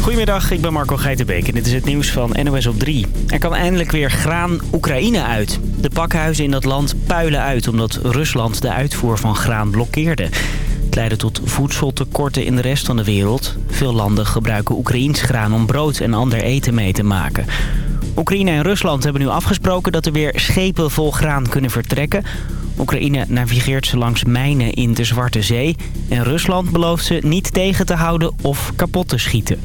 Goedemiddag, ik ben Marco Geitenbeek en dit is het nieuws van NOS op 3. Er kan eindelijk weer graan Oekraïne uit. De pakhuizen in dat land puilen uit omdat Rusland de uitvoer van graan blokkeerde. Het leidde tot voedseltekorten in de rest van de wereld. Veel landen gebruiken Oekraïns graan om brood en ander eten mee te maken. Oekraïne en Rusland hebben nu afgesproken dat er weer schepen vol graan kunnen vertrekken. Oekraïne navigeert ze langs mijnen in de Zwarte Zee. En Rusland belooft ze niet tegen te houden of kapot te schieten.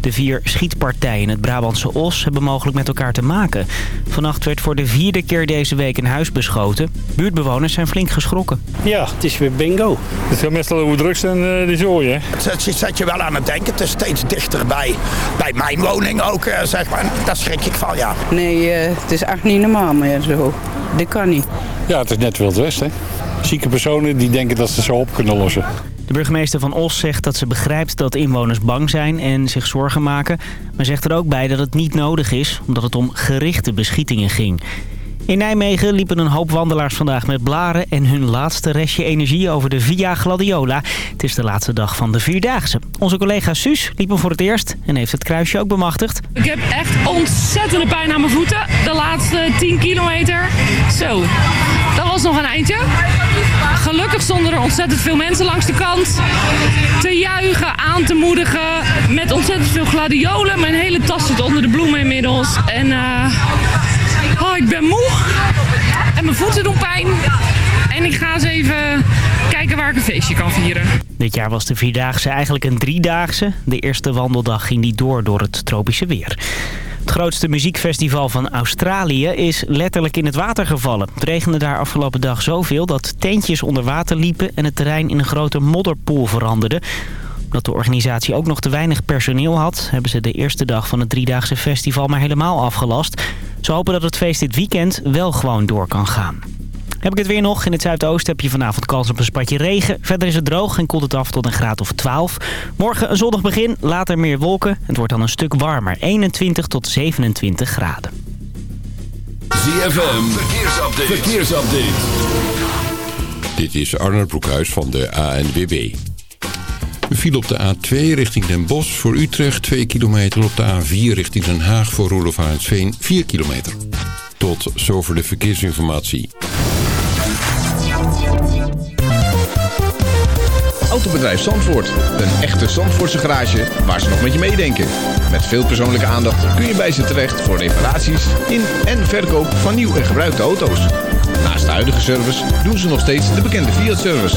De vier schietpartijen in het Brabantse Os hebben mogelijk met elkaar te maken. Vannacht werd voor de vierde keer deze week een huis beschoten. Buurtbewoners zijn flink geschrokken. Ja, het is weer bingo. Het gaat meestal over drugs en uh, die zooi, hè? Het zet je wel aan het denken. Het is steeds dichterbij. Bij mijn woning ook, uh, zeg maar. Daar schrik ik van, ja. Nee, uh, het is echt niet normaal meer zo. Dit kan niet. Ja, het is net Wild West, hè? Zieke personen die denken dat ze zo op kunnen lossen. De burgemeester van Os zegt dat ze begrijpt dat inwoners bang zijn en zich zorgen maken. Maar zegt er ook bij dat het niet nodig is, omdat het om gerichte beschietingen ging. In Nijmegen liepen een hoop wandelaars vandaag met blaren en hun laatste restje energie over de Via Gladiola. Het is de laatste dag van de Vierdaagse. Onze collega Suus liep hem voor het eerst en heeft het kruisje ook bemachtigd. Ik heb echt ontzettende pijn aan mijn voeten. De laatste 10 kilometer. Zo, dat was nog een eindje. Gelukkig stonden er ontzettend veel mensen langs de kant. Te juichen, aan te moedigen. Met ontzettend veel gladiolen. Mijn hele tas zit onder de bloemen inmiddels. En uh, oh, ik ben moe. En mijn voeten doen pijn. En ik ga eens even kijken waar ik een feestje kan vieren. Dit jaar was de Vierdaagse eigenlijk een Driedaagse. De eerste wandeldag ging niet door door het tropische weer. Het grootste muziekfestival van Australië is letterlijk in het water gevallen. Het regende daar afgelopen dag zoveel dat tentjes onder water liepen... en het terrein in een grote modderpoel veranderde. Omdat de organisatie ook nog te weinig personeel had... hebben ze de eerste dag van het driedaagse festival maar helemaal afgelast. Ze hopen dat het feest dit weekend wel gewoon door kan gaan. Heb ik het weer nog. In het zuidoosten heb je vanavond kans op een spatje regen. Verder is het droog en koelt het af tot een graad of 12. Morgen een zonnig begin, later meer wolken. Het wordt dan een stuk warmer. 21 tot 27 graden. ZFM, verkeersupdate. verkeersupdate. Dit is Arnold Broekhuis van de ANWB. Viel op de A2 richting Den Bosch voor Utrecht 2 kilometer. Op de A4 richting Den Haag voor Roelof 4 kilometer. Tot zover de verkeersinformatie. Autobedrijf Zandvoort. Een echte Zandvoortse garage waar ze nog met je meedenken. Met veel persoonlijke aandacht kun je bij ze terecht voor reparaties in en verkoop van nieuw en gebruikte auto's. Naast de huidige service doen ze nog steeds de bekende Fiat-service.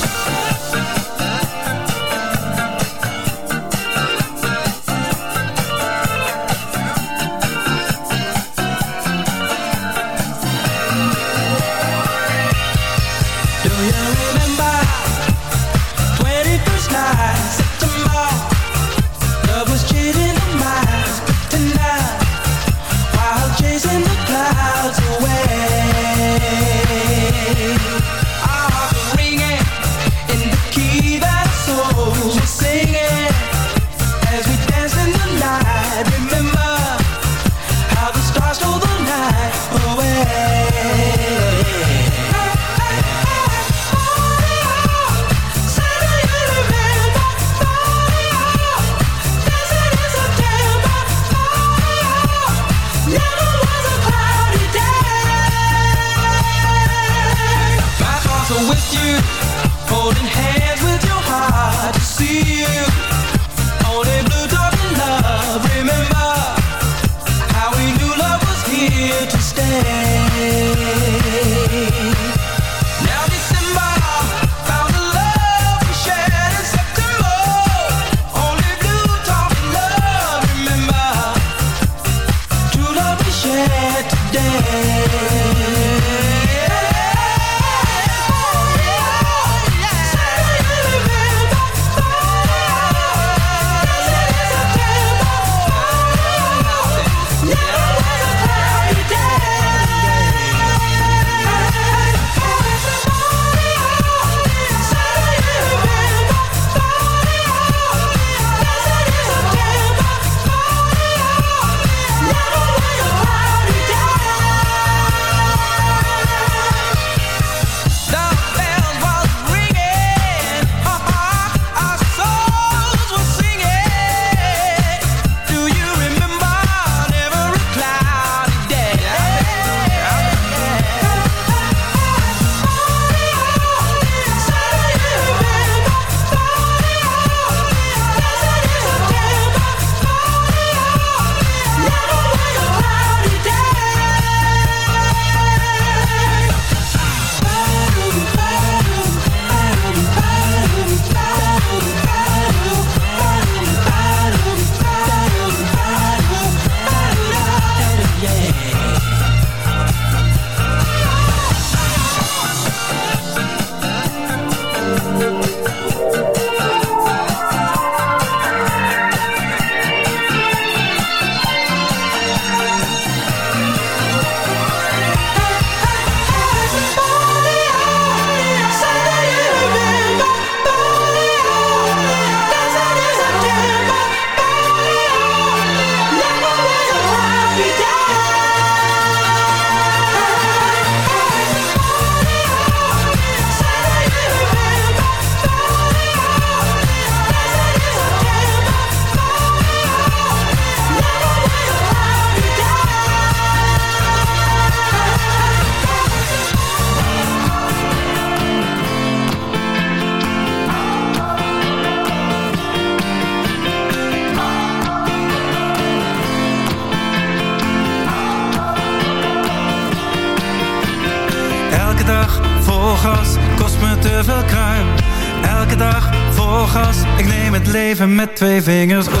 Twee vingers.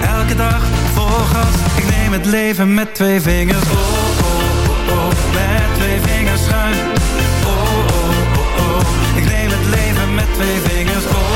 Elke dag vol gas, ik neem het leven met twee vingers. Oh, oh, oh, oh, met twee vingers schuim. Oh, oh, oh, oh, ik neem het leven met twee vingers. Oh, oh,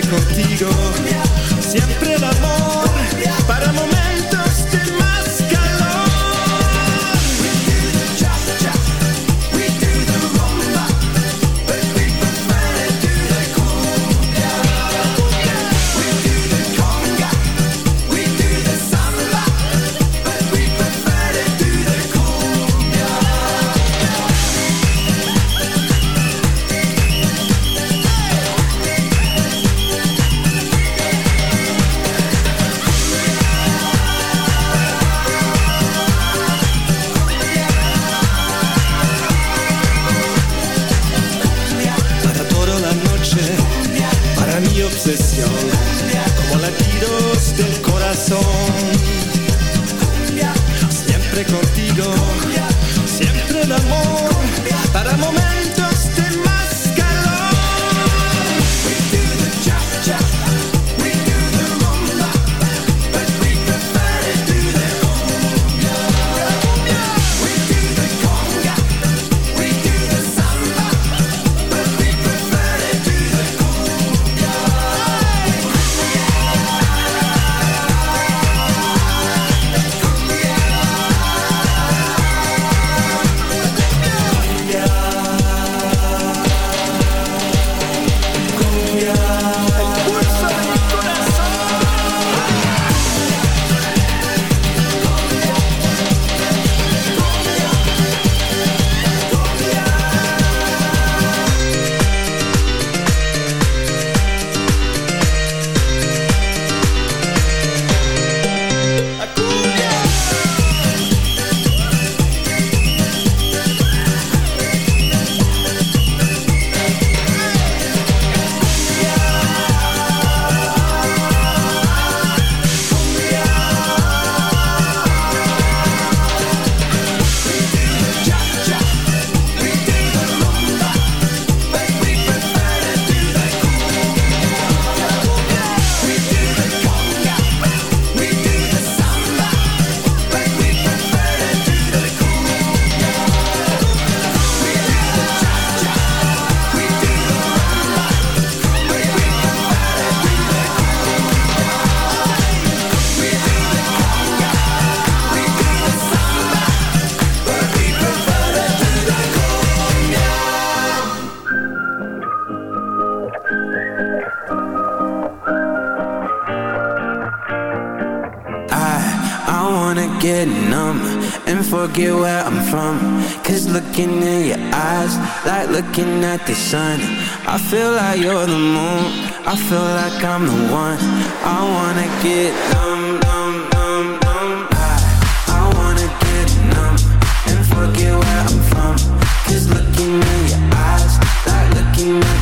Contigo, siempre forget where I'm from. Cause looking in your eyes, like looking at the sun. I feel like you're the moon, I feel like I'm the one. I wanna get numb, numb, numb, numb. I, I wanna get numb and forget where I'm from. Cause looking in your eyes, like looking at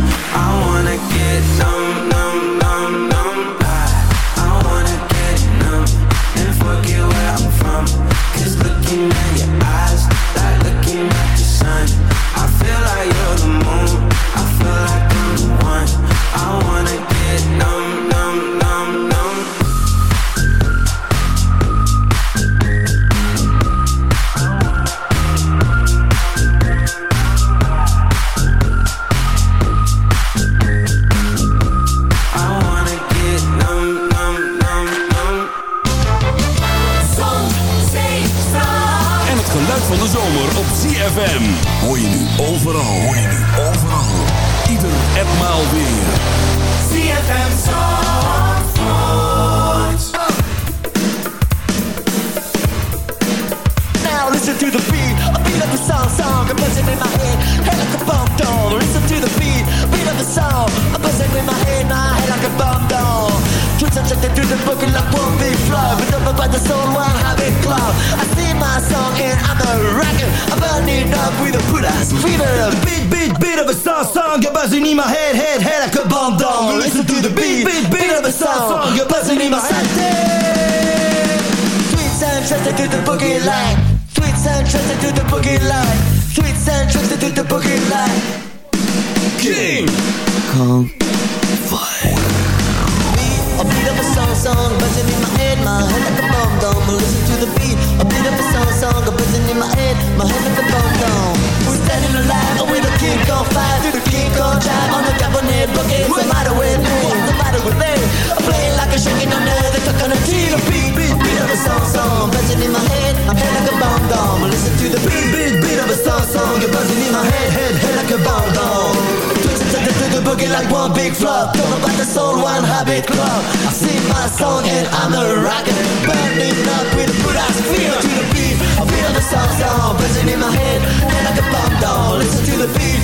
Habit club. I sing my song and I'm a rocker. Burning up with a good ass feel to the beat. I feel the sound sound buzzing in my head, head like a bomb down. Listen to the beat,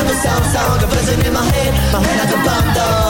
of the sound sound buzzing in my head, my head like a bomb down.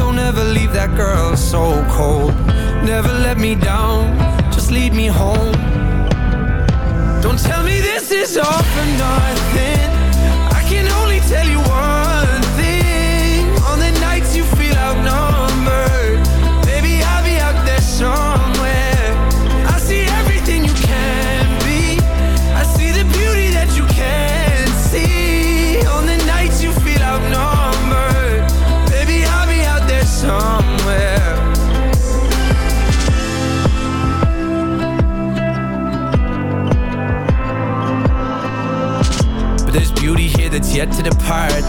Don't ever leave that girl so cold. Never let me down, just lead me home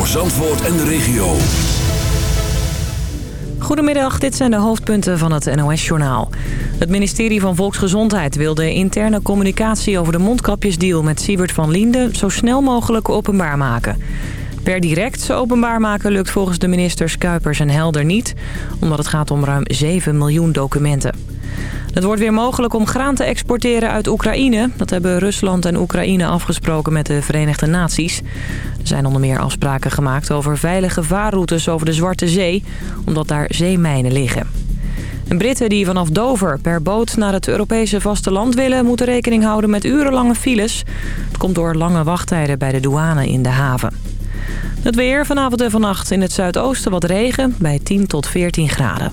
Voor Zandvoort en de regio. Goedemiddag, dit zijn de hoofdpunten van het NOS-journaal. Het ministerie van Volksgezondheid wil de interne communicatie over de mondkapjesdeal met Siebert van Liende zo snel mogelijk openbaar maken. Per direct openbaar maken lukt volgens de ministers Kuipers en Helder niet, omdat het gaat om ruim 7 miljoen documenten. Het wordt weer mogelijk om graan te exporteren uit Oekraïne. Dat hebben Rusland en Oekraïne afgesproken met de Verenigde Naties. Er zijn onder meer afspraken gemaakt over veilige vaarroutes over de Zwarte Zee... omdat daar zeemijnen liggen. En Britten die vanaf Dover per boot naar het Europese vasteland willen... moeten rekening houden met urenlange files. Het komt door lange wachttijden bij de douane in de haven. Het weer vanavond en vannacht in het zuidoosten wat regen bij 10 tot 14 graden.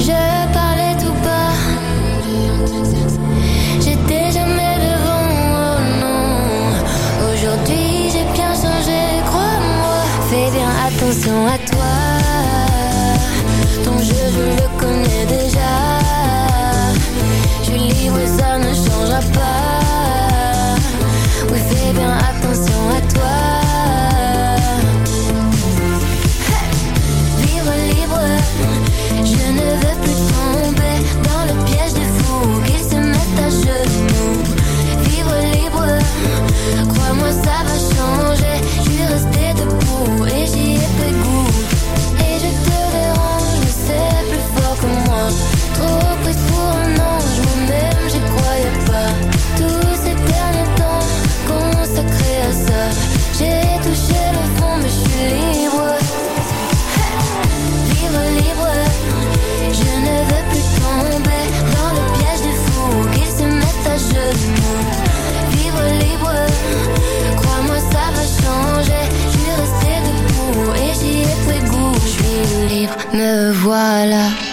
Je parlais tout bas. J'étais jamais devant, oh non. Aujourd'hui j'ai bien changé, crois-moi. Fais bien attention à toi. Ton jeu, je le connais déjà. Je suis libre, ça ne changera pas. Oui, fais bien attention à toi. Me voilà.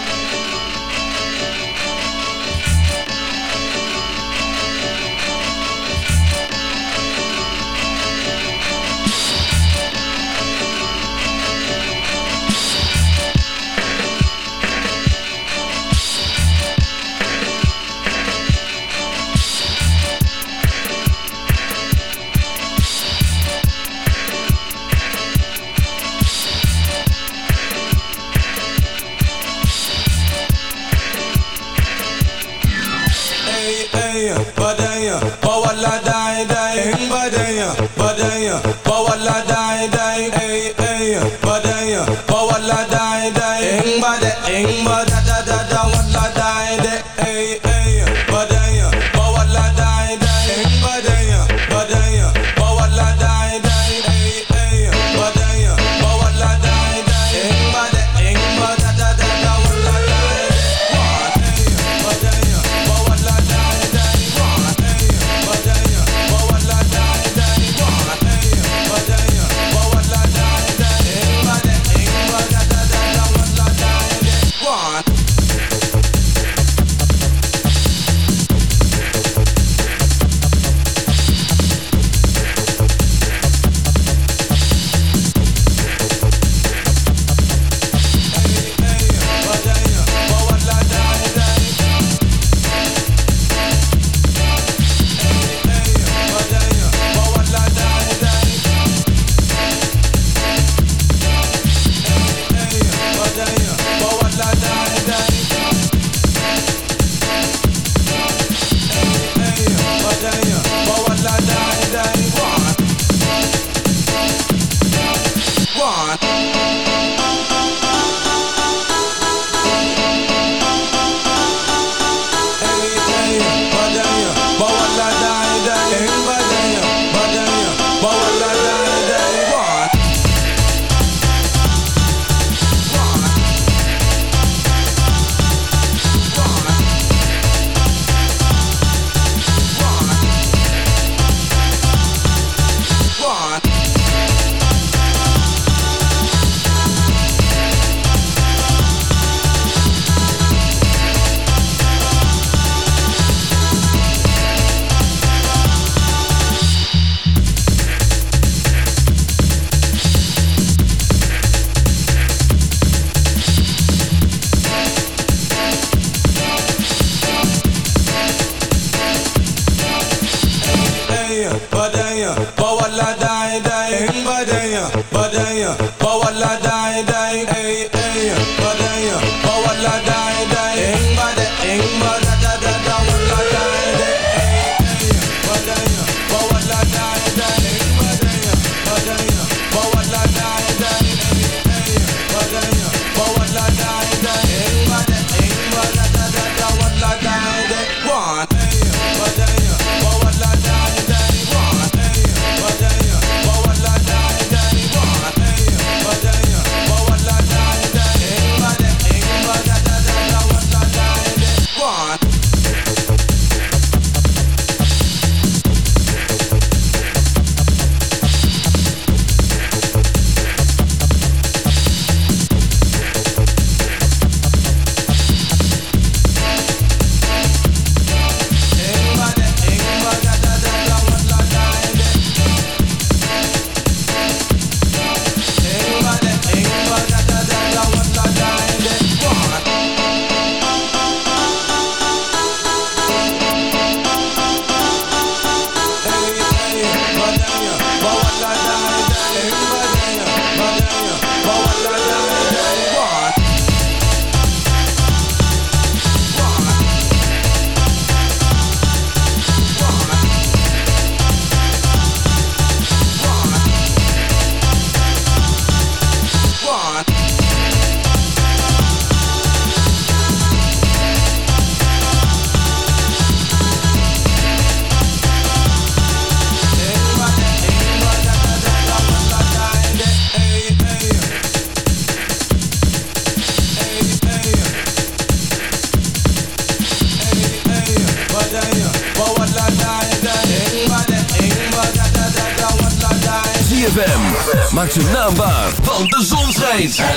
badaya bawala dai dai badaya badaya. Bawala dai dai ay ay badaya. Bawala dai dai badaya badaya.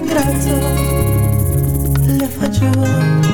ricatto le faccio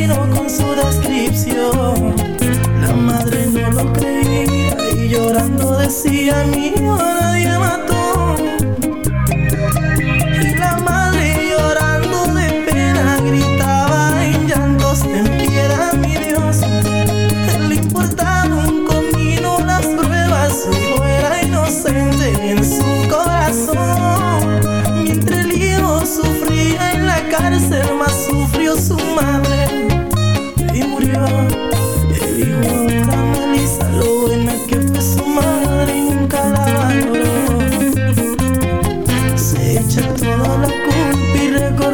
vino con su descripción. La madre no lo creía y llorando decía mi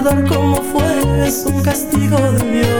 recordar cómo fue es un castigo de Dios.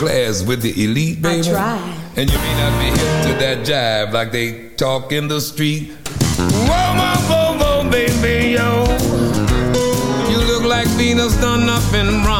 class with the elite, baby. I try. And you may not be hip to that jive like they talk in the street. Whoa, whoa, whoa, whoa, baby, yo. You look like Venus done nothing wrong.